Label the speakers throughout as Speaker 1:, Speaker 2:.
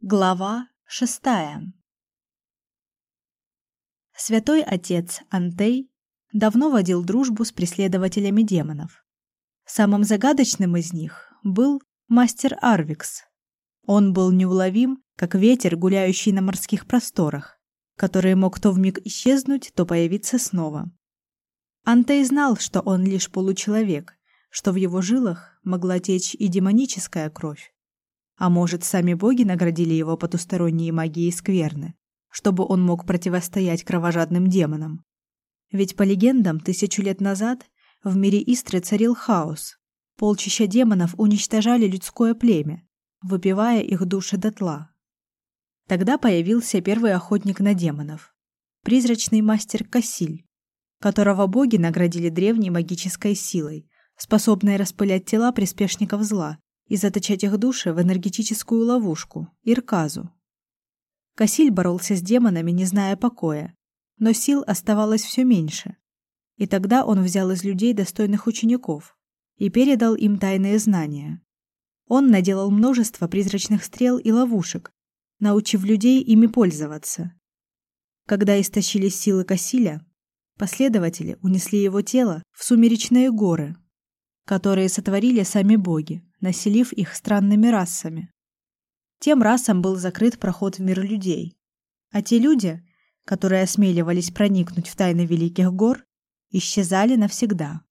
Speaker 1: Глава шестая Святой отец Антей давно водил дружбу с преследователями демонов. Самым загадочным из них был мастер Арвикс. Он был неуловим, как ветер, гуляющий на морских просторах, который мог то вмиг исчезнуть, то появиться снова. Антей знал, что он лишь получеловек, что в его жилах могла течь и демоническая кровь. А может, сами боги наградили его потусторонней магией скверны, чтобы он мог противостоять кровожадным демонам. Ведь по легендам, тысячу лет назад в мире Истры царил хаос. Полчища демонов уничтожали людское племя, выпивая их души дотла. Тогда появился первый охотник на демонов, призрачный мастер Кассиль, которого боги наградили древней магической силой, способной распылять тела приспешников зла и заточать их души в энергетическую ловушку Ирказу. Касиль боролся с демонами, не зная покоя, но сил оставалось все меньше. И тогда он взял из людей достойных учеников и передал им тайные знания. Он наделал множество призрачных стрел и ловушек, научив людей ими пользоваться. Когда истощились силы Касиля, последователи унесли его тело в сумеречные горы, которые сотворили сами боги населив их странными расами. Тем расам был закрыт проход в мир людей, а те люди, которые осмеливались проникнуть в тайны великих гор, исчезали навсегда.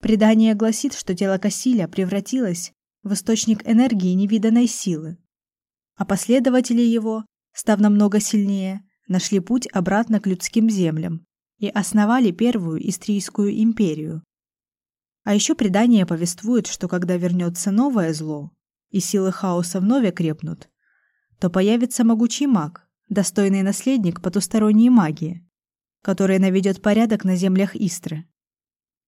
Speaker 1: Предание гласит, что тело Кассиля превратилось в источник энергии невиданной силы, а последователи его, став намного сильнее, нашли путь обратно к людским землям и основали первую Истрийскую империю, а еще предание повествует, что когда вернется новое зло и силы хаоса вновь окрепнут, то появится могучий маг, достойный наследник потусторонней магии, который наведет порядок на землях Истры.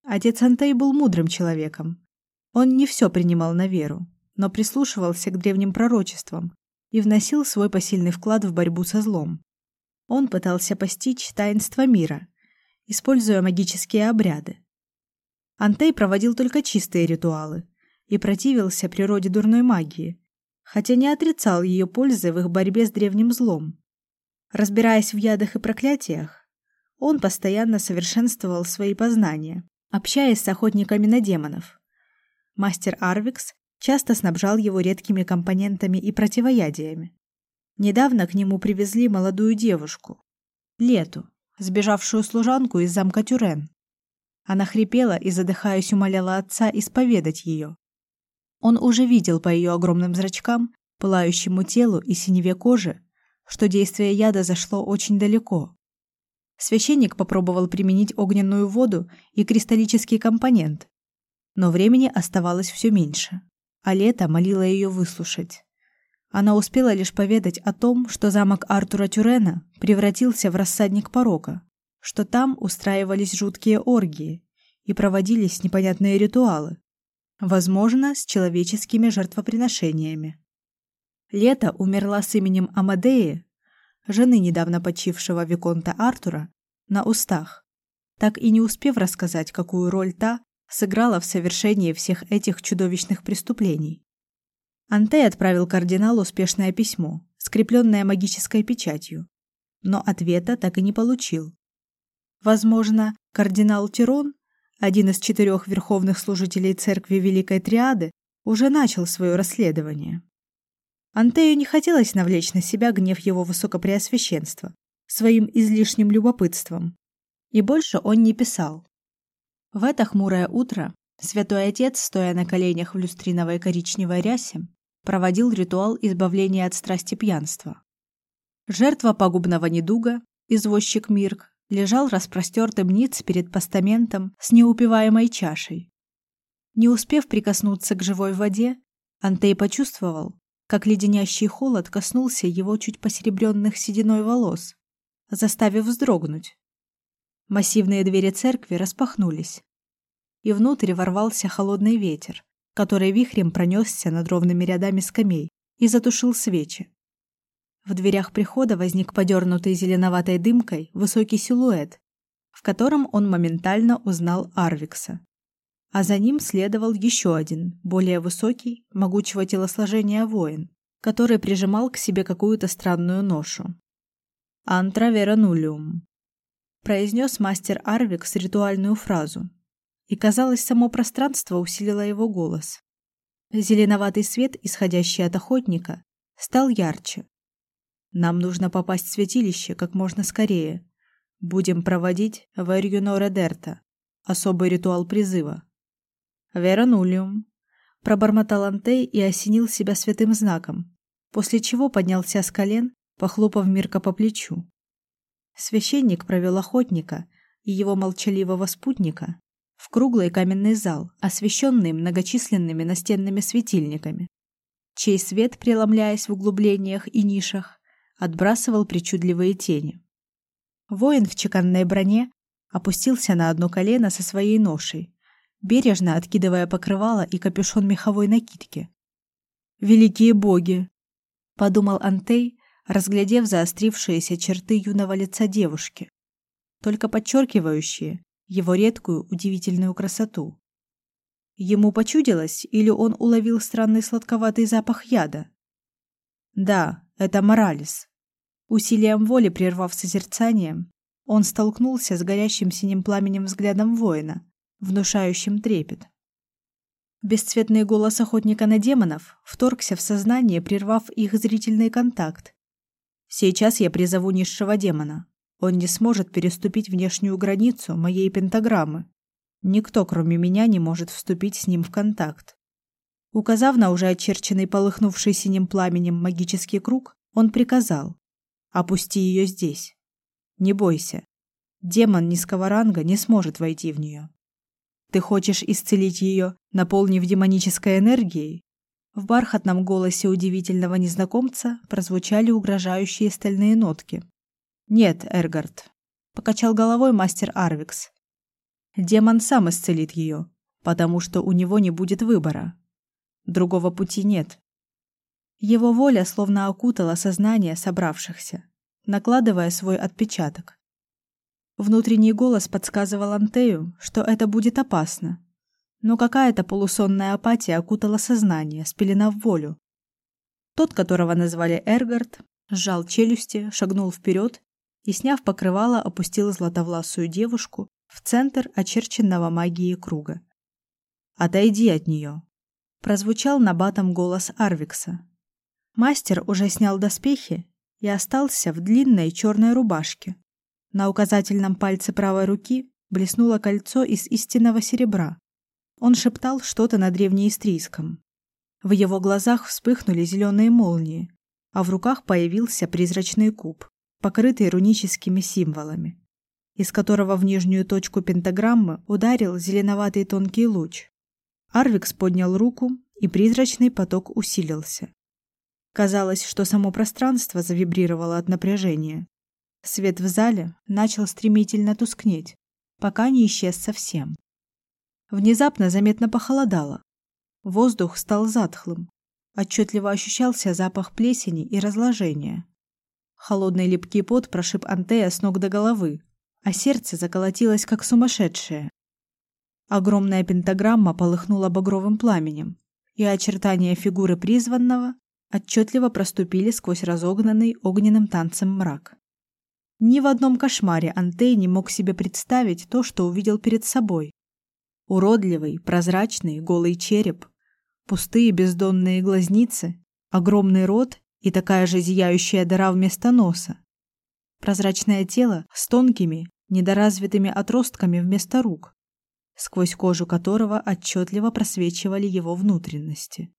Speaker 1: Отец Антей был мудрым человеком. Он не все принимал на веру, но прислушивался к древним пророчествам и вносил свой посильный вклад в борьбу со злом. Он пытался постичь таинство мира, используя магические обряды, Антей проводил только чистые ритуалы и противился природе дурной магии, хотя не отрицал ее пользы в их борьбе с древним злом. Разбираясь в ядах и проклятиях, он постоянно совершенствовал свои познания, общаясь с охотниками на демонов. Мастер Арвикс часто снабжал его редкими компонентами и противоядиями. Недавно к нему привезли молодую девушку, Лету, сбежавшую служанку из замка Тюрен. Она хрипела и, задыхаясь, умоляла отца исповедать ее. Он уже видел по ее огромным зрачкам, пылающему телу и синеве кожи, что действие яда зашло очень далеко. Священник попробовал применить огненную воду и кристаллический компонент, но времени оставалось все меньше, а Лето молила ее выслушать. Она успела лишь поведать о том, что замок Артура Тюрена превратился в рассадник порока, что там устраивались жуткие оргии и проводились непонятные ритуалы, возможно, с человеческими жертвоприношениями. Лето умерла с именем Амадеи, жены недавно почившего виконта Артура, на устах, так и не успев рассказать, какую роль та сыграла в совершении всех этих чудовищных преступлений. Антей отправил кардиналу успешное письмо, скрепленное магической печатью, но ответа так и не получил. Возможно, кардинал Тирон, один из четырех верховных служителей церкви Великой Триады, уже начал свое расследование. Антею не хотелось навлечь на себя гнев его высокопреосвященства своим излишним любопытством, и больше он не писал. В это хмурое утро святой отец, стоя на коленях в люстриновой коричневой рясе, проводил ритуал избавления от страсти пьянства. Жертва пагубного недуга, извозчик Мирк, лежал распростертым ниц перед постаментом с неупиваемой чашей. Не успев прикоснуться к живой воде, Антей почувствовал, как леденящий холод коснулся его чуть посеребренных сединой волос, заставив вздрогнуть. Массивные двери церкви распахнулись, и внутрь ворвался холодный ветер, который вихрем пронесся над ровными рядами скамей и затушил свечи. В дверях прихода возник подернутый зеленоватой дымкой высокий силуэт, в котором он моментально узнал Арвикса. А за ним следовал еще один, более высокий, могучего телосложения воин, который прижимал к себе какую-то странную ношу. «Антра веранулиум», – произнес мастер Арвикс ритуальную фразу. И, казалось, само пространство усилило его голос. Зеленоватый свет, исходящий от охотника, стал ярче. Нам нужно попасть в святилище как можно скорее. Будем проводить Верюно Редерта, особый ритуал призыва. Веранулиум, пробормотал Антей и осенил себя святым знаком, после чего поднялся с колен, похлопав Мирка по плечу. Священник провел охотника и его молчаливого спутника в круглый каменный зал, освещенный многочисленными настенными светильниками, чей свет, преломляясь в углублениях и нишах, отбрасывал причудливые тени. Воин в чеканной броне опустился на одно колено со своей ношей, бережно откидывая покрывало и капюшон меховой накидки. «Великие боги!» — подумал Антей, разглядев заострившиеся черты юного лица девушки, только подчеркивающие его редкую, удивительную красоту. Ему почудилось или он уловил странный сладковатый запах яда? Да, это Моралес. Усилием воли прервав созерцание, он столкнулся с горящим синим пламенем взглядом воина, внушающим трепет. Бесцветный голос охотника на демонов вторгся в сознание, прервав их зрительный контакт. Сейчас я призову низшего демона. Он не сможет переступить внешнюю границу моей пентаграммы. Никто, кроме меня, не может вступить с ним в контакт. Указав на уже очерченный полыхнувший синим пламенем магический круг, он приказал: "Опусти ее здесь. Не бойся. Демон низкого ранга не сможет войти в нее. Ты хочешь исцелить ее, наполнив демонической энергией?" В бархатном голосе удивительного незнакомца прозвучали угрожающие стальные нотки. Нет, Эргард, покачал головой мастер Арвикс. Демон сам исцелит ее, потому что у него не будет выбора. Другого пути нет. Его воля словно окутала сознание собравшихся, накладывая свой отпечаток. Внутренний голос подсказывал Антею, что это будет опасно. Но какая-то полусонная апатия окутала сознание, спеленав волю. Тот, которого назвали Эргард, сжал челюсти, шагнул вперед и, сняв покрывало, опустил златовласую девушку в центр очерченного магией круга. «Отойди от нее!» – прозвучал набатом голос Арвикса. Мастер уже снял доспехи и остался в длинной черной рубашке. На указательном пальце правой руки блеснуло кольцо из истинного серебра. Он шептал что-то на древнеистрийском. В его глазах вспыхнули зеленые молнии, а в руках появился призрачный куб покрытый руническими символами, из которого в нижнюю точку пентаграммы ударил зеленоватый тонкий луч. Арвикс поднял руку, и призрачный поток усилился. Казалось, что само пространство завибрировало от напряжения. Свет в зале начал стремительно тускнеть, пока не исчез совсем. Внезапно заметно похолодало. Воздух стал затхлым. Отчетливо ощущался запах плесени и разложения. Холодный липкий пот прошиб Антея с ног до головы, а сердце заколотилось как сумасшедшее. Огромная пентаграмма полыхнула багровым пламенем, и очертания фигуры призванного отчетливо проступили сквозь разогнанный огненным танцем мрак. Ни в одном кошмаре Антей не мог себе представить то, что увидел перед собой. Уродливый, прозрачный, голый череп, пустые бездонные глазницы, огромный рот и такая же зияющая дыра вместо носа. Прозрачное тело с тонкими, недоразвитыми отростками вместо рук, сквозь кожу которого отчетливо просвечивали его внутренности.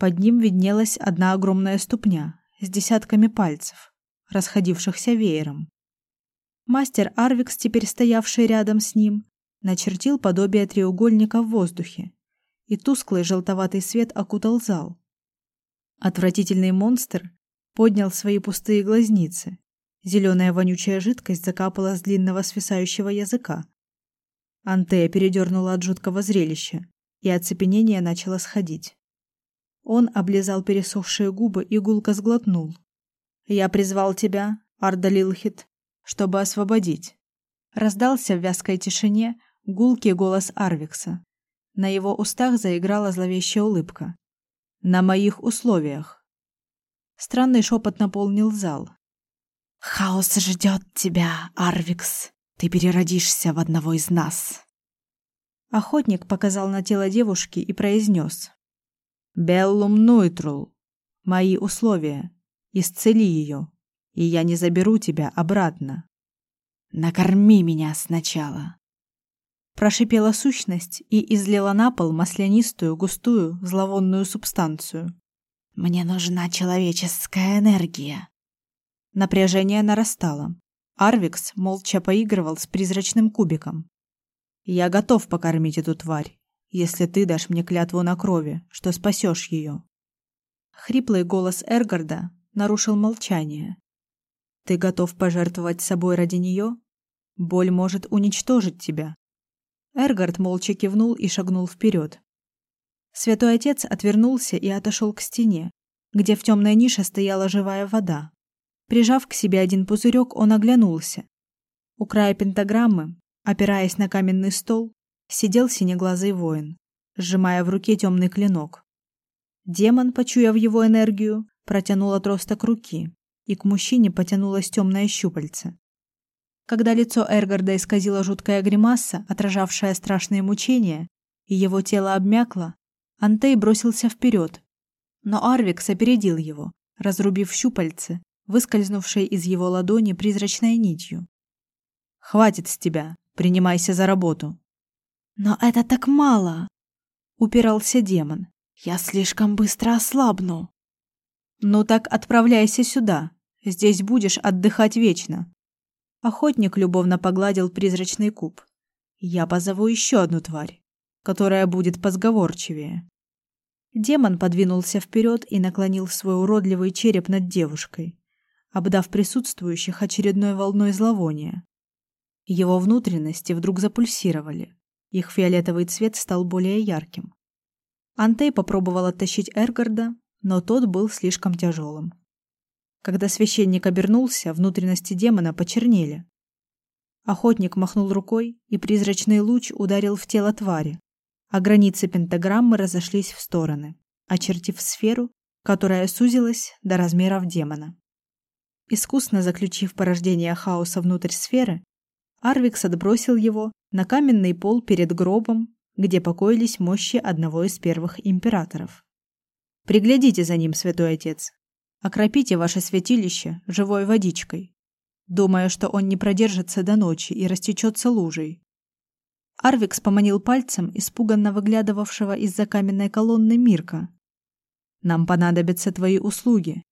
Speaker 1: Под ним виднелась одна огромная ступня с десятками пальцев, расходившихся веером. Мастер Арвикс, теперь стоявший рядом с ним, начертил подобие треугольника в воздухе, и тусклый желтоватый свет окутал зал. Отвратительный монстр поднял свои пустые глазницы. Зеленая вонючая жидкость закапала с длинного свисающего языка. Антея передернула от жуткого зрелища, и оцепенение начало сходить. Он облизал пересохшие губы и гулко сглотнул. «Я призвал тебя, Ардалилхит, чтобы освободить». Раздался в вязкой тишине гулкий голос Арвикса. На его устах заиграла зловещая улыбка на моих условиях. Странный шепот наполнил зал.
Speaker 2: «Хаос ждет тебя, Арвикс. Ты переродишься в одного из нас».
Speaker 1: Охотник показал на тело девушки и произнес. «Беллум нуйтрул. Мои условия. Исцели ее, и я не заберу тебя обратно».
Speaker 2: «Накорми меня сначала».
Speaker 1: Прошипела сущность и излила на пол маслянистую, густую, зловонную субстанцию.
Speaker 2: «Мне нужна человеческая энергия».
Speaker 1: Напряжение нарастало. Арвикс молча поигрывал с призрачным кубиком. «Я готов покормить эту тварь, если ты дашь мне клятву на крови, что спасешь ее». Хриплый голос Эргарда нарушил молчание. «Ты готов пожертвовать собой ради нее? Боль может уничтожить тебя». Эргард молча кивнул и шагнул вперед. Святой Отец отвернулся и отошел к стене, где в темной нише стояла живая вода. Прижав к себе один пузырек, он оглянулся. У края пентаграммы, опираясь на каменный стол, сидел синеглазый воин, сжимая в руке темный клинок. Демон, почуяв его энергию, протянул отросток руки, и к мужчине потянулось темное щупальце. Когда лицо Эргарда исказило жуткая гримаса, отражавшая страшные мучения, и его тело обмякло, Антей бросился вперед, но Арвикс опередил его, разрубив щупальце выскользнувшей из его ладони призрачной нитью. «Хватит с тебя, принимайся за работу».
Speaker 2: «Но это так мало!» — упирался демон. «Я слишком быстро ослабну».
Speaker 1: «Ну так отправляйся сюда, здесь будешь отдыхать вечно». Охотник любовно погладил призрачный куб. «Я позову еще одну тварь, которая будет позговорчивее». Демон подвинулся вперед и наклонил свой уродливый череп над девушкой обдав присутствующих очередной волной зловония. Его внутренности вдруг запульсировали. Их фиолетовый цвет стал более ярким. Антей попробовал оттащить Эргарда, но тот был слишком тяжелым. Когда священник обернулся, внутренности демона почернели. Охотник махнул рукой, и призрачный луч ударил в тело твари, а границы пентаграммы разошлись в стороны, очертив сферу, которая сузилась до размеров демона. Искусно заключив порождение хаоса внутрь сферы, Арвикс отбросил его на каменный пол перед гробом, где покоились мощи одного из первых императоров. Приглядите за ним, святой отец. Окропите ваше святилище живой водичкой, думая, что он не продержится до ночи и растечется лужей. Арвикс поманил пальцем испуганно выглядывавшего из-за каменной колонны Мирка. Нам понадобятся твои услуги,